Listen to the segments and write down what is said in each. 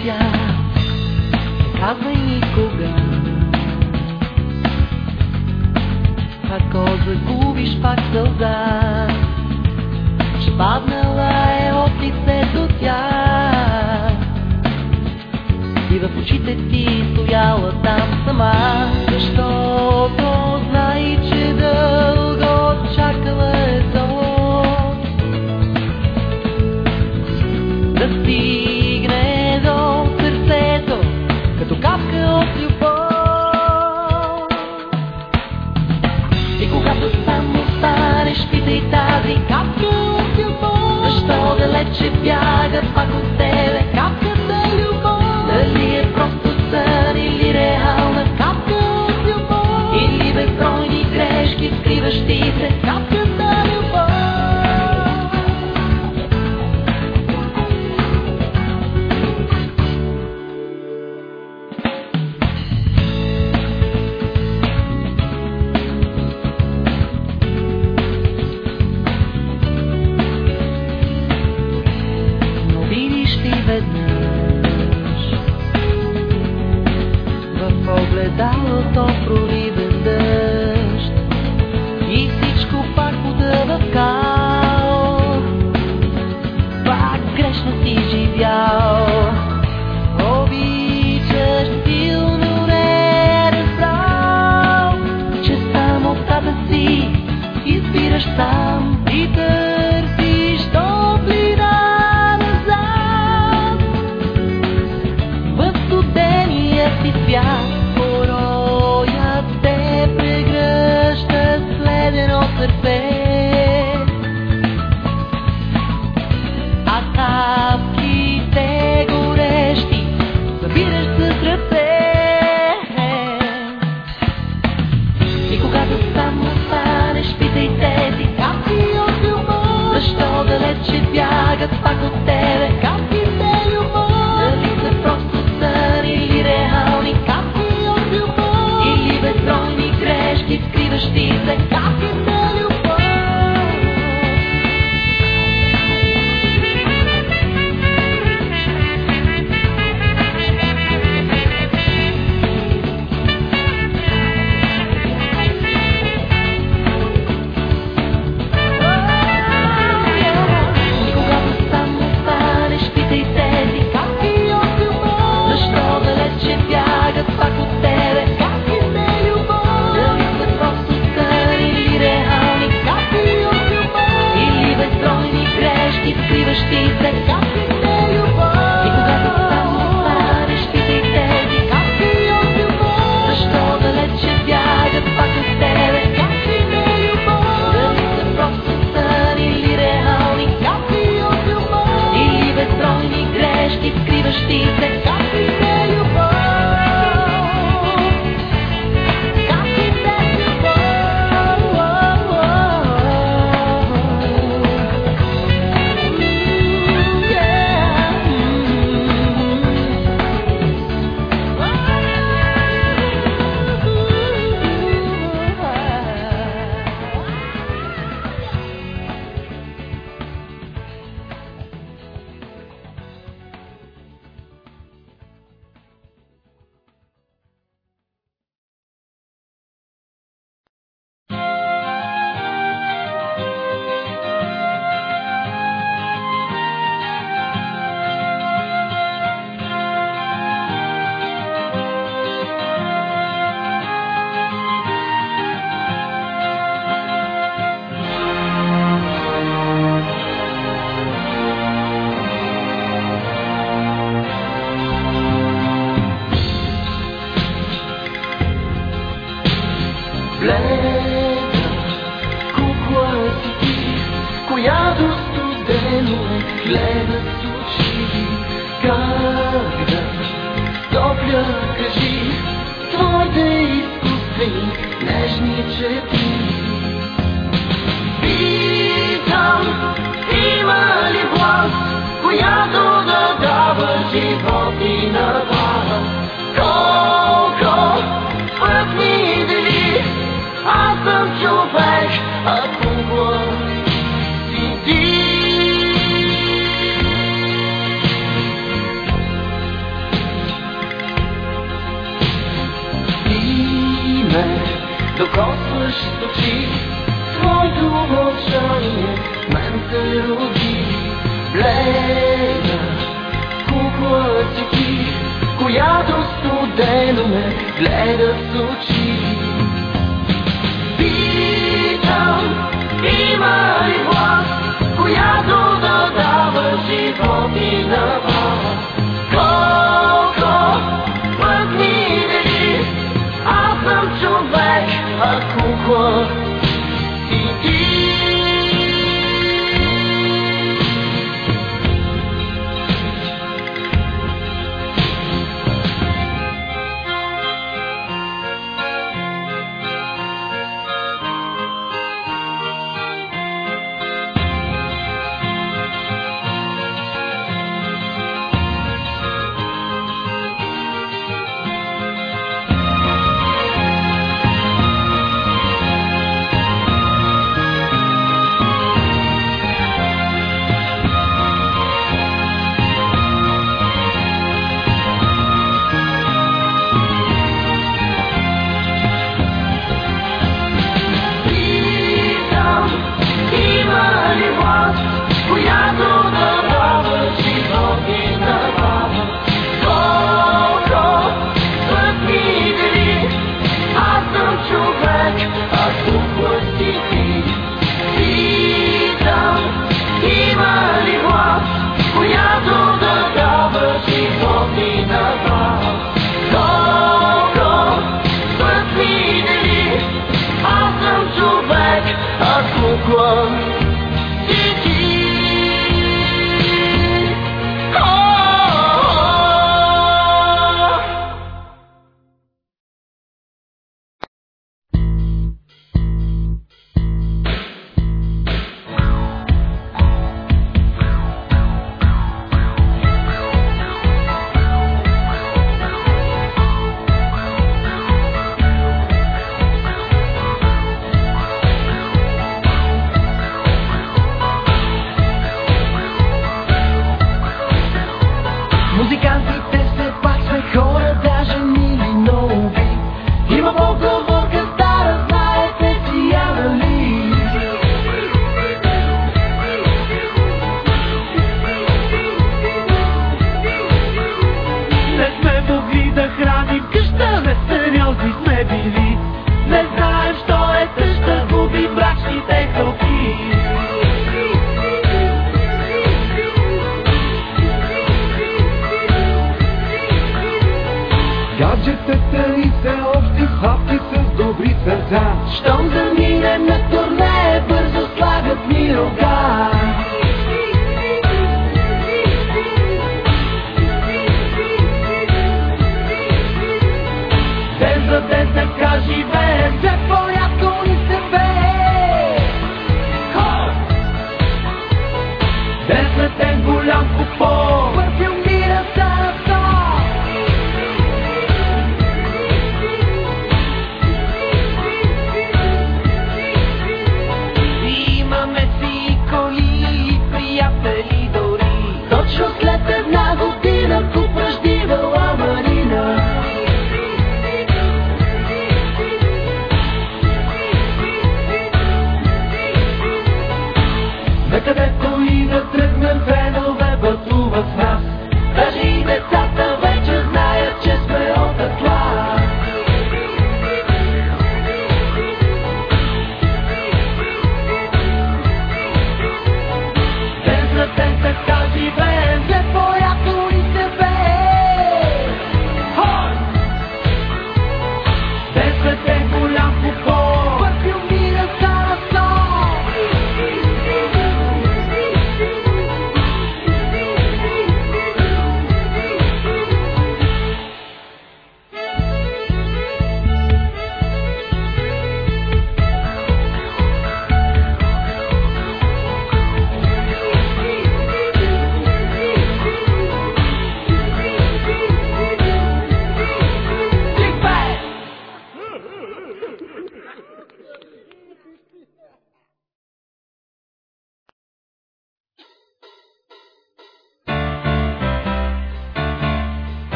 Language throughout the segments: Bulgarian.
пътя, не казвай никога. Ако загубиш пак сълза, че паднала е от лицето тя. И в очите ти стояла там сама, защото знай, че дълго Защо далече бяга пак?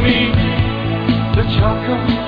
Умръзна ми да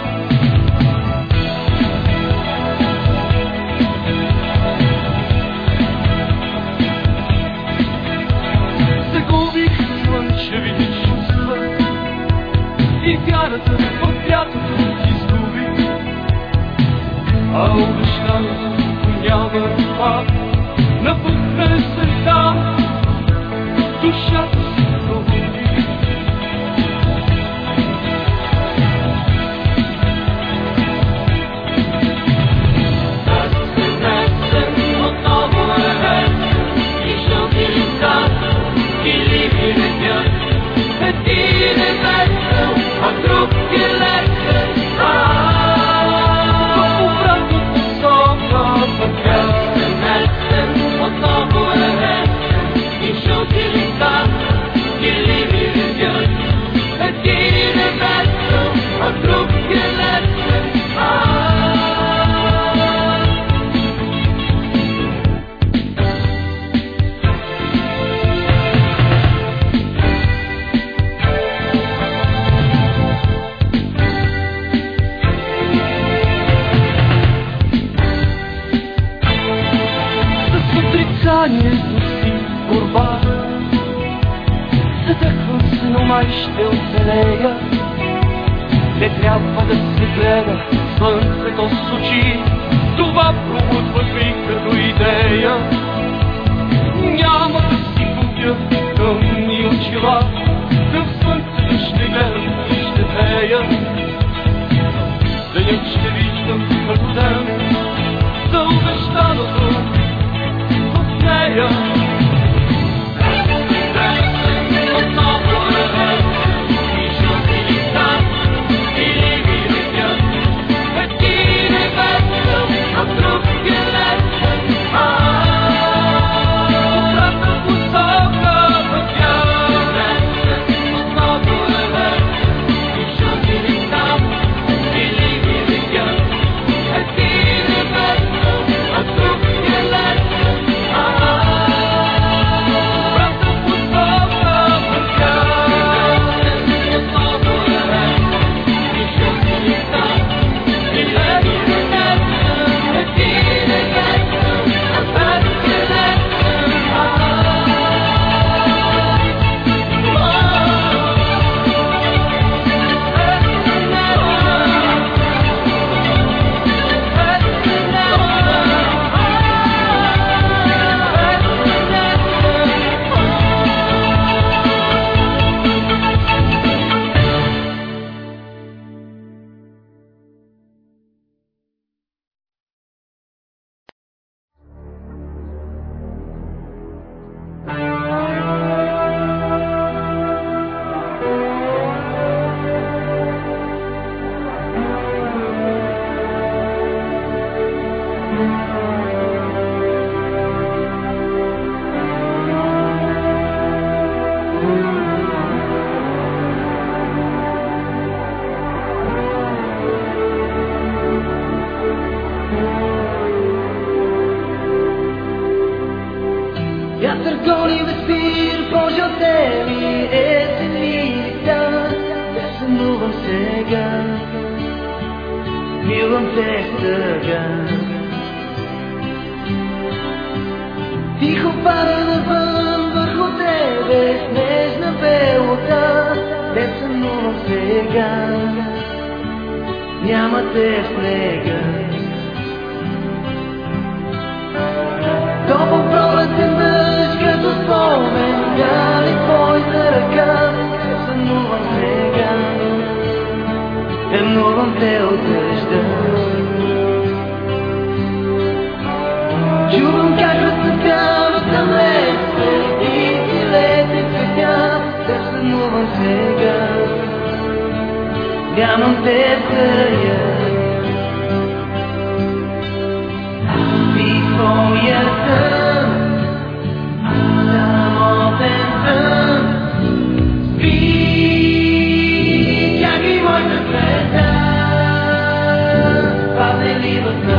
save us.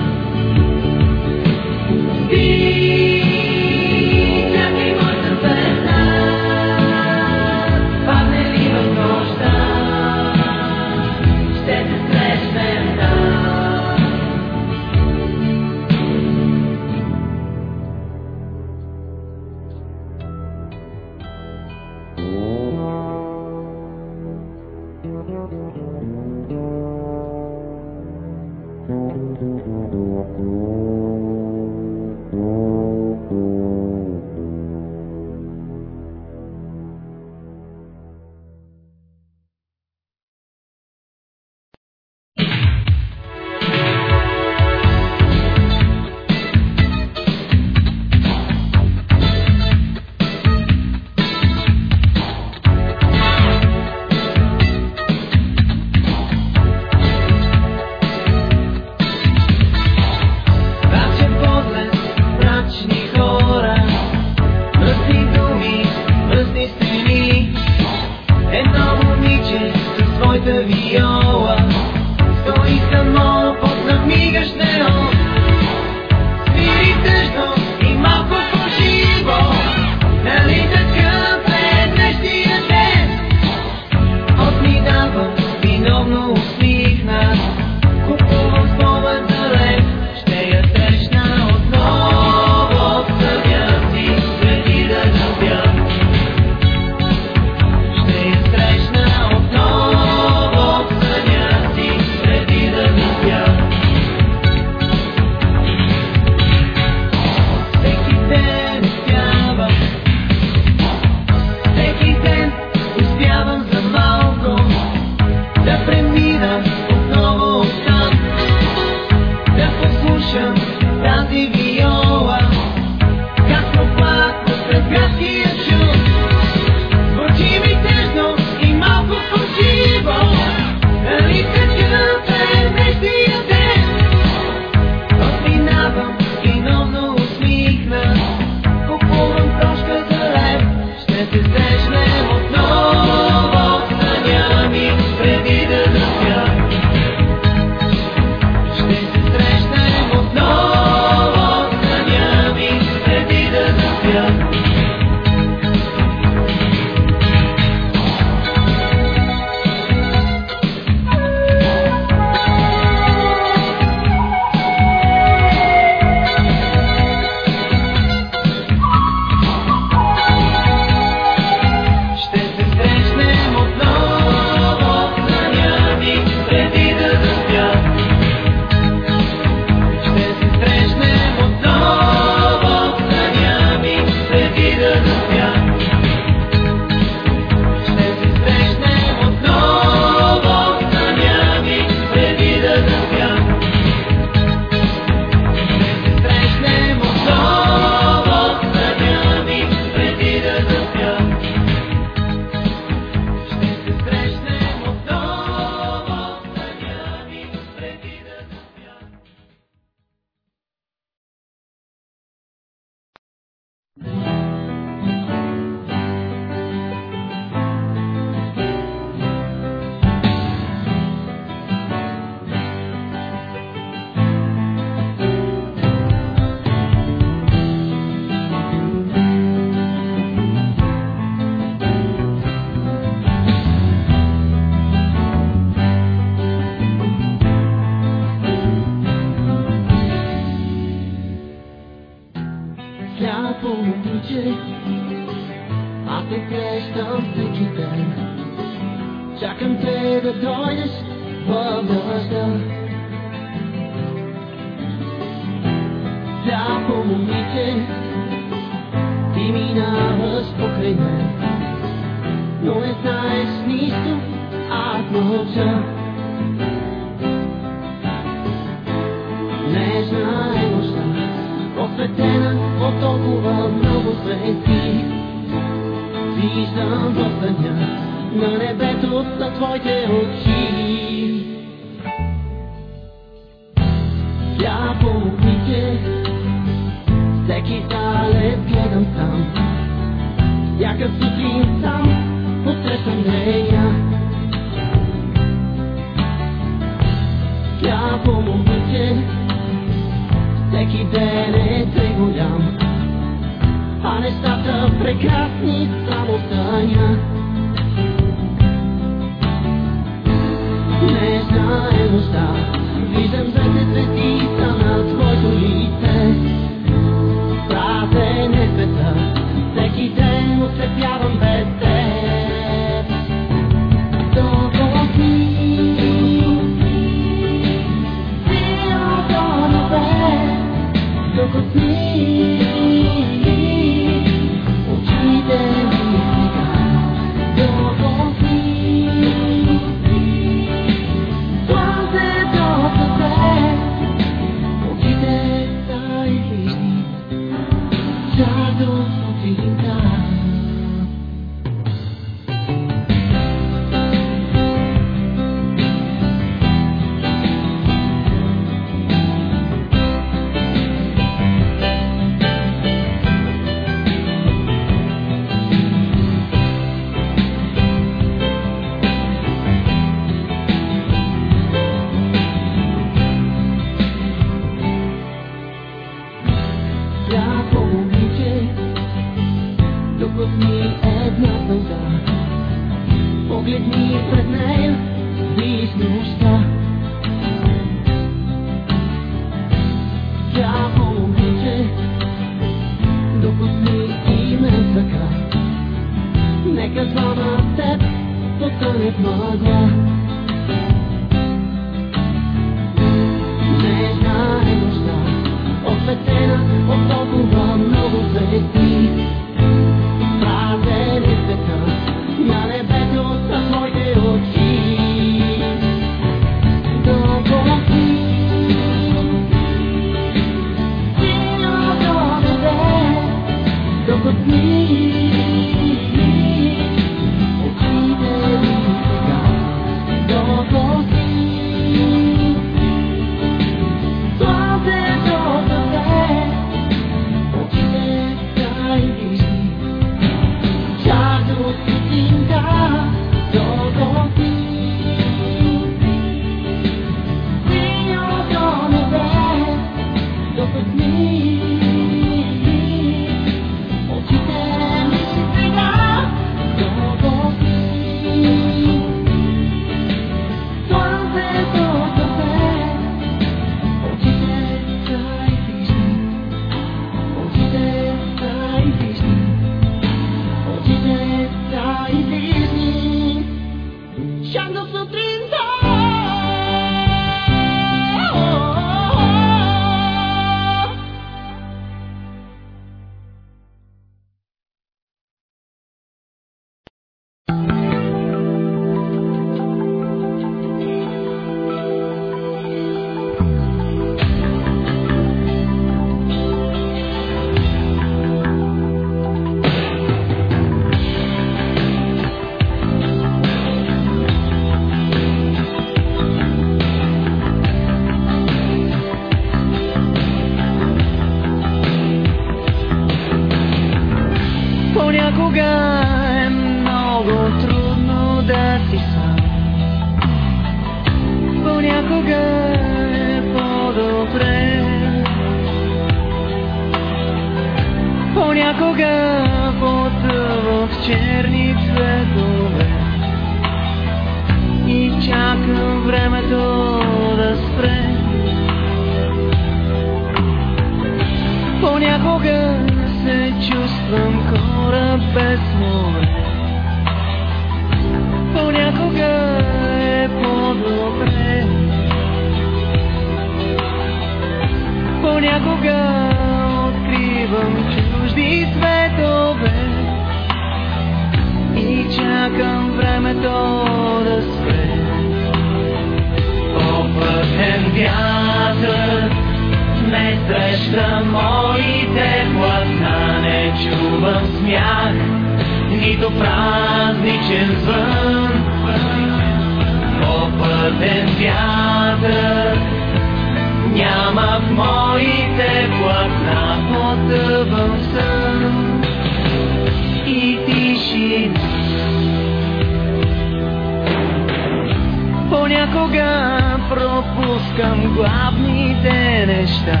понякога пропускам главните неща.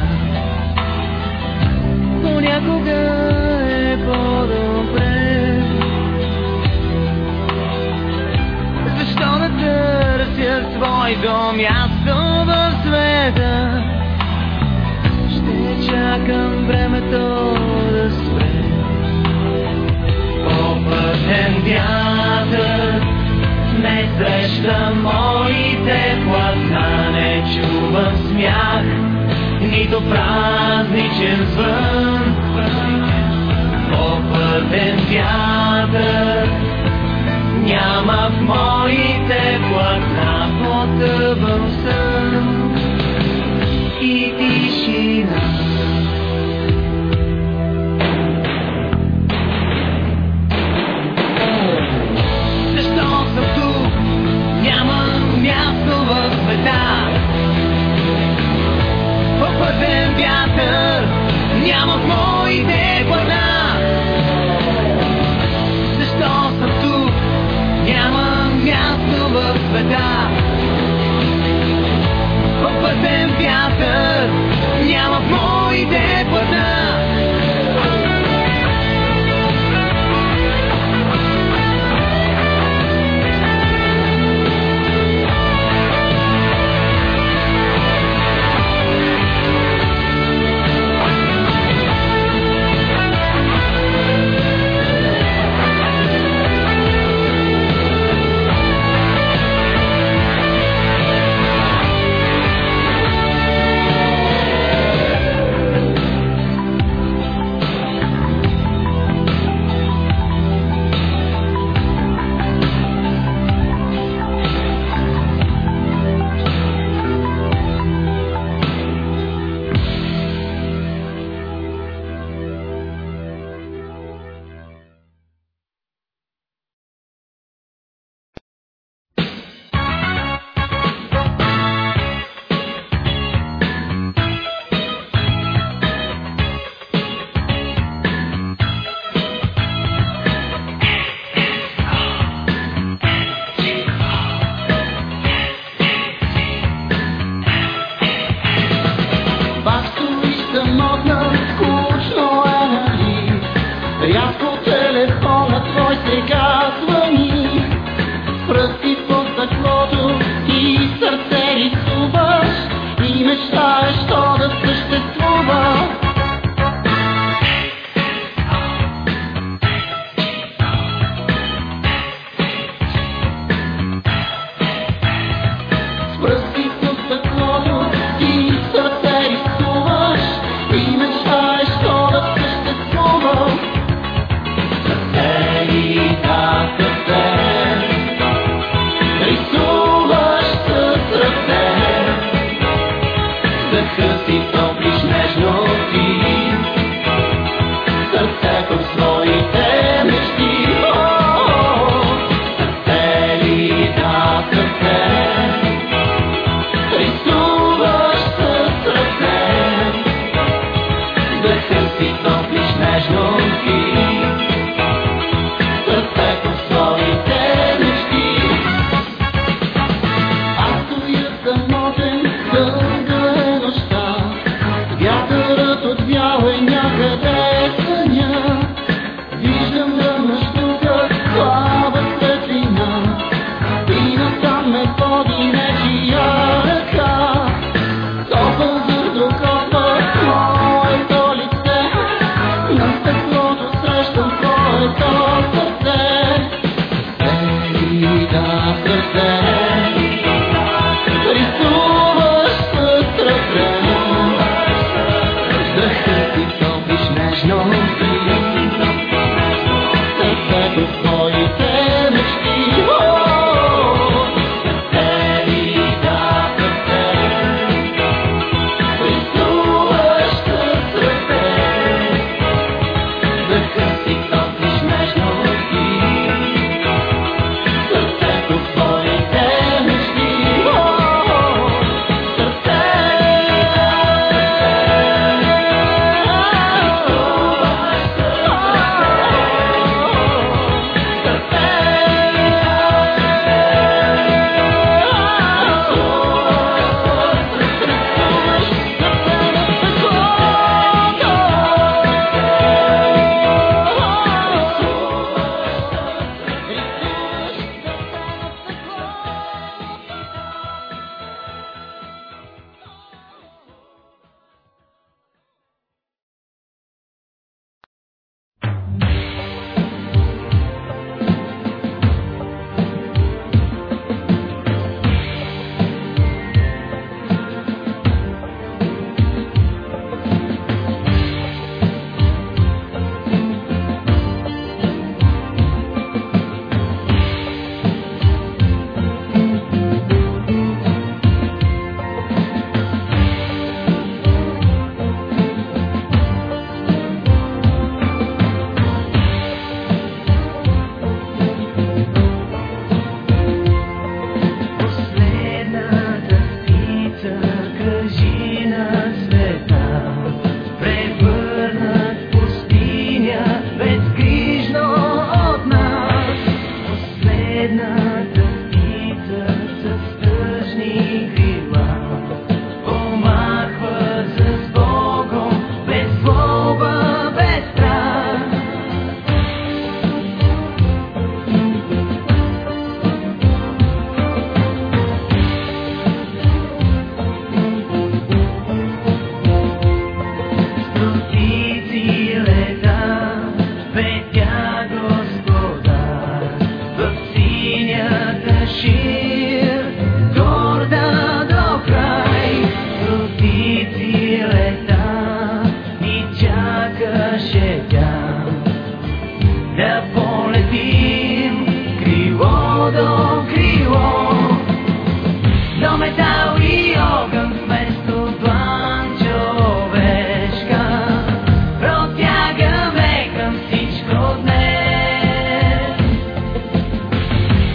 Понякога е по-добре. Защо да търся своето място в света? Ще чакам времето да спре. Попътен вятър ме среща моят. смях, нито празничен звън. Попътен вятър няма в моите платна. вятър, нямат моите плана. Защо съм тук? Няма място в света. В вятър,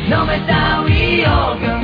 no me da go.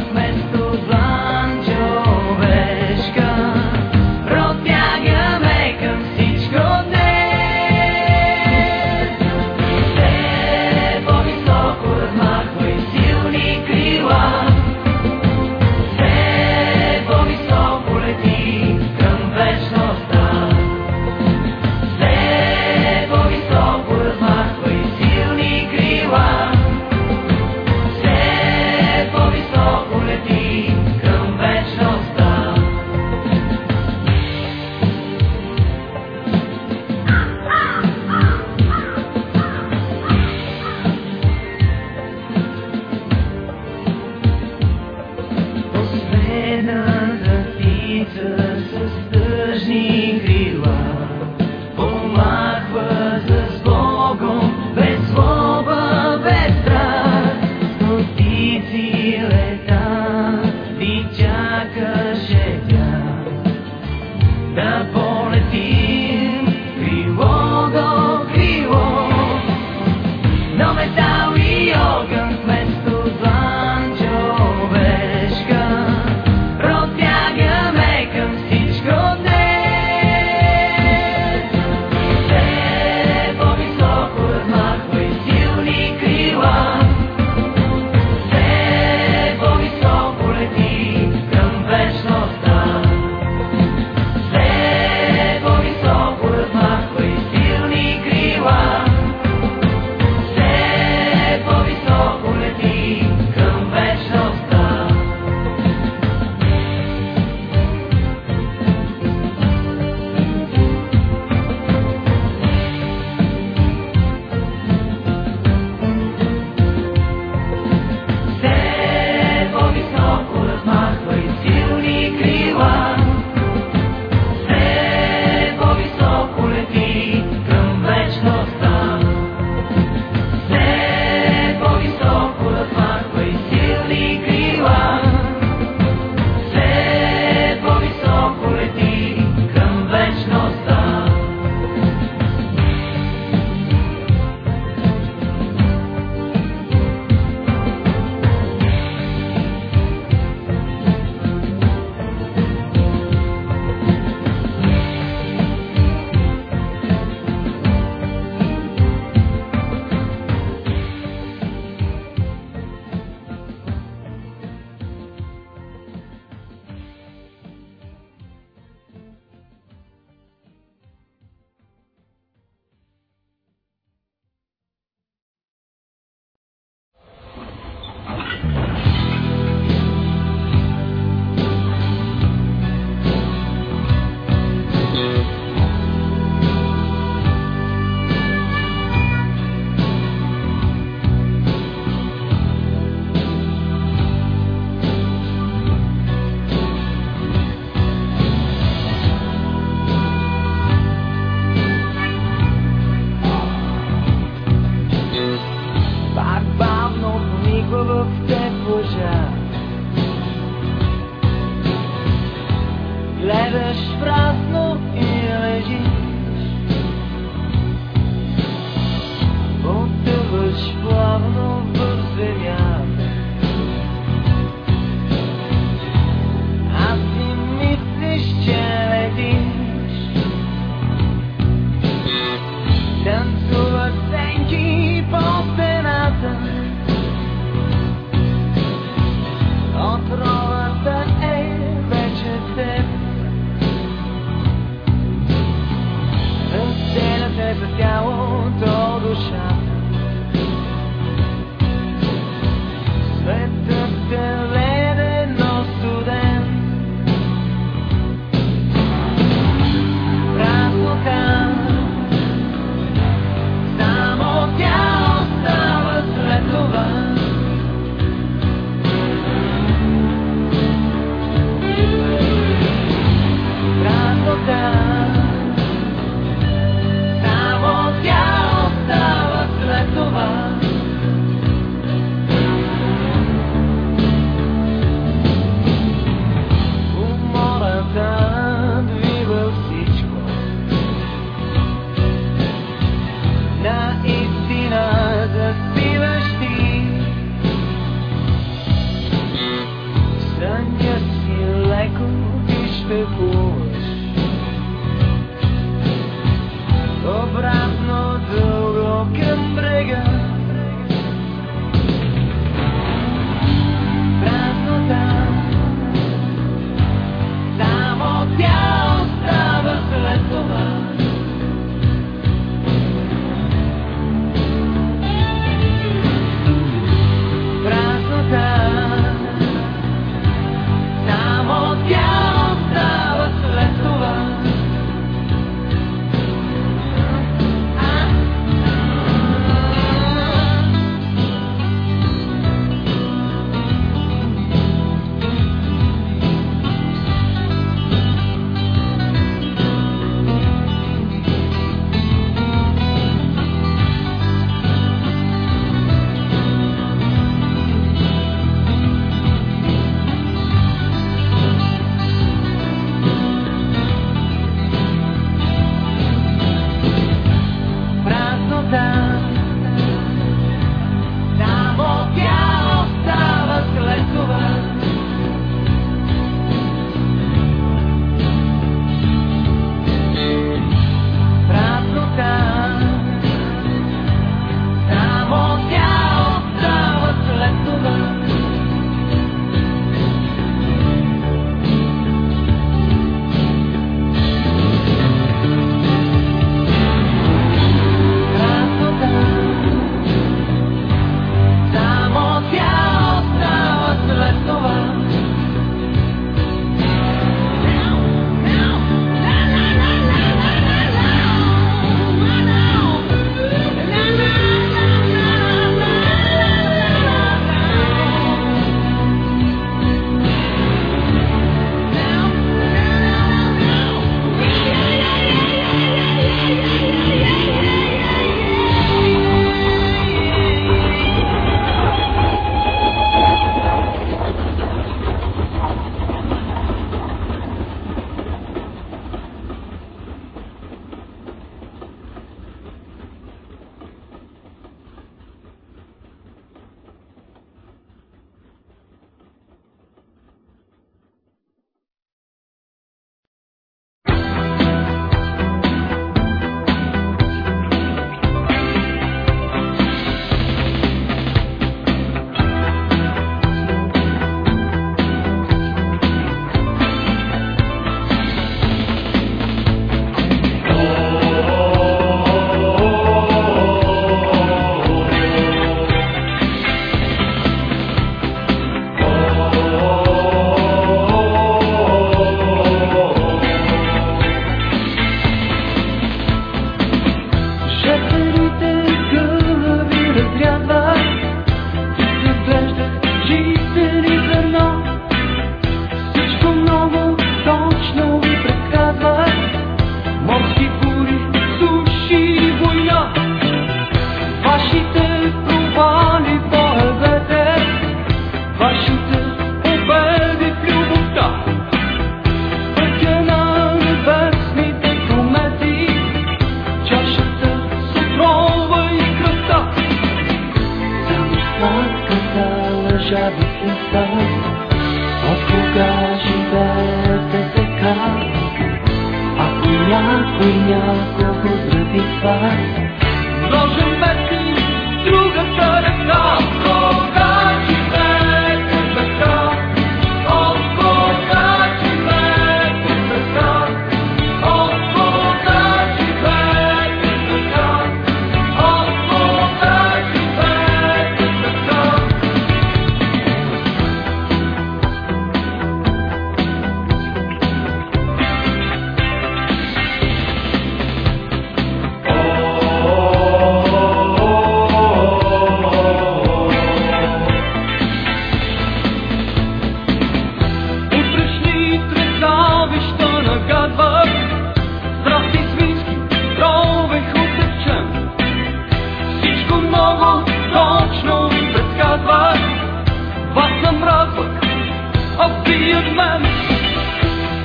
от мен.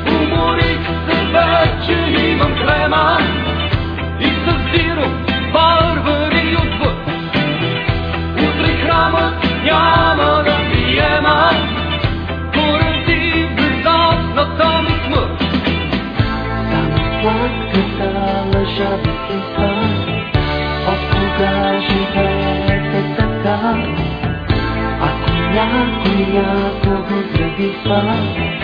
Уморих се вече, имам крема и с зиро варвари отвъд. Утре храмът няма да приема, поради бездатната ми смърт. Само сладката лъжа да си спа, от кога живеете така? Ако някой, някой Bye.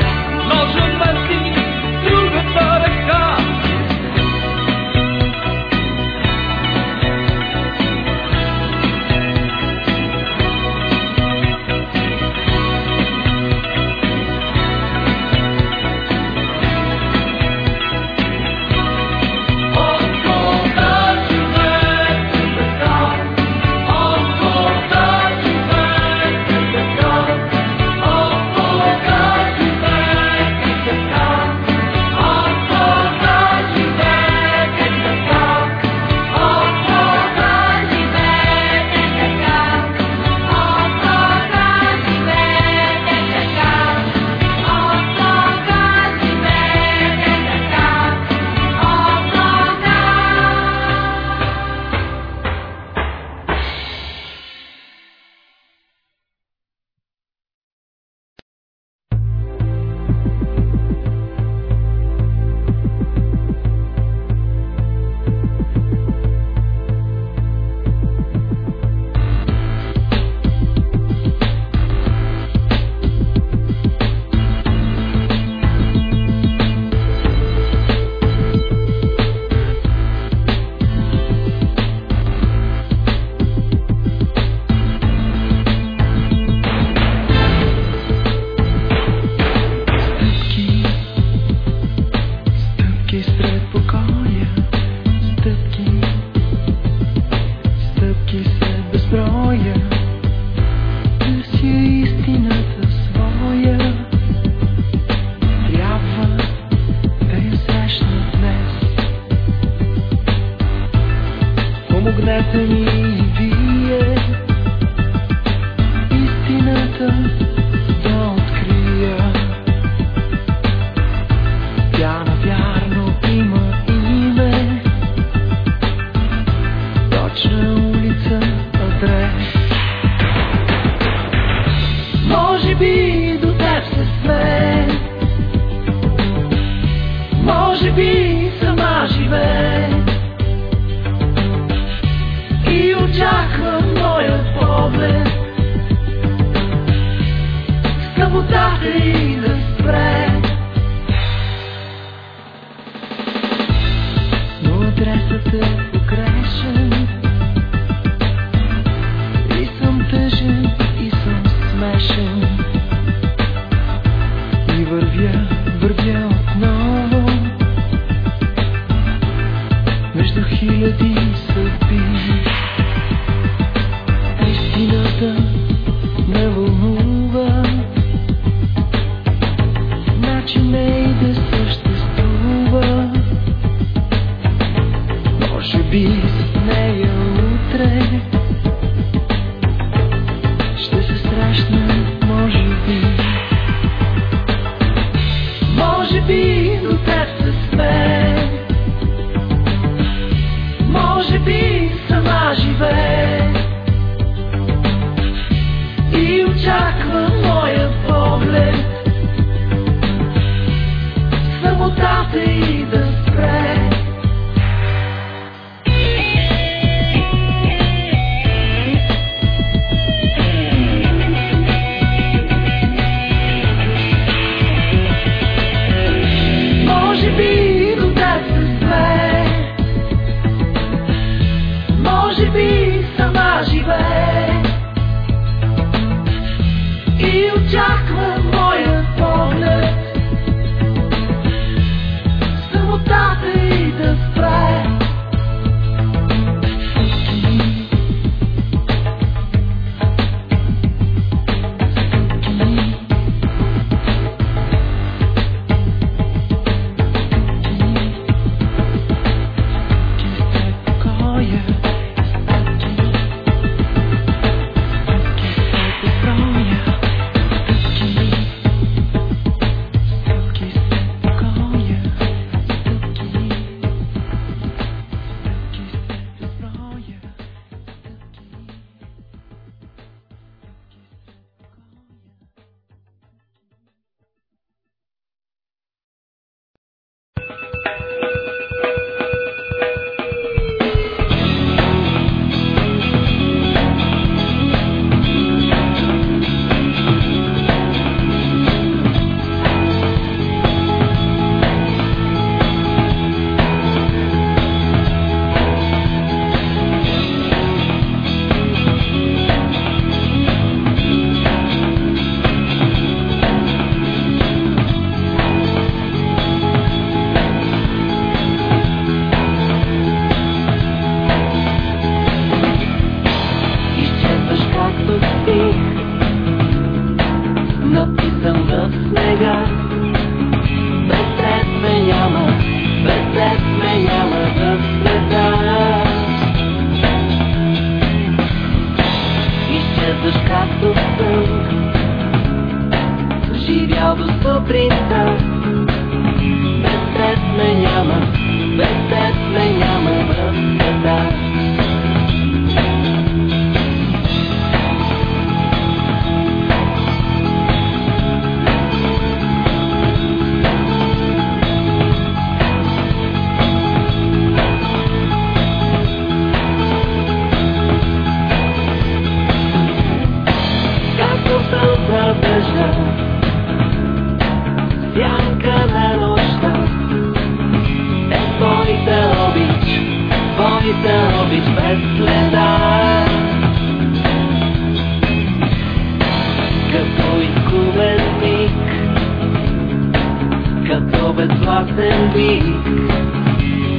махнем ви.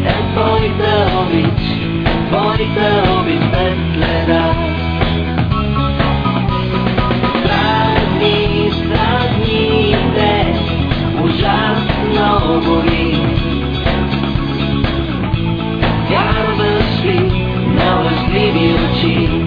Е, твоите обич, твоите обич без следа. Страдни, страдните, ужасно боли. Вярваш ли на лъжливи очи?